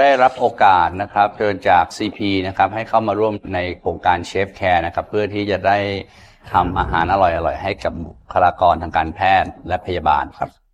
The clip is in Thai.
ได้รับโอกาสนะครับเชิญจาก CP นะครับให้เข้ามาร่วมในโครงการเชฟแคร์นะครับเพื่อที่จะได้ทำอาหารอร่อยๆ ให้กับบุคลากรทางการแพทย์และพยาบาลครับ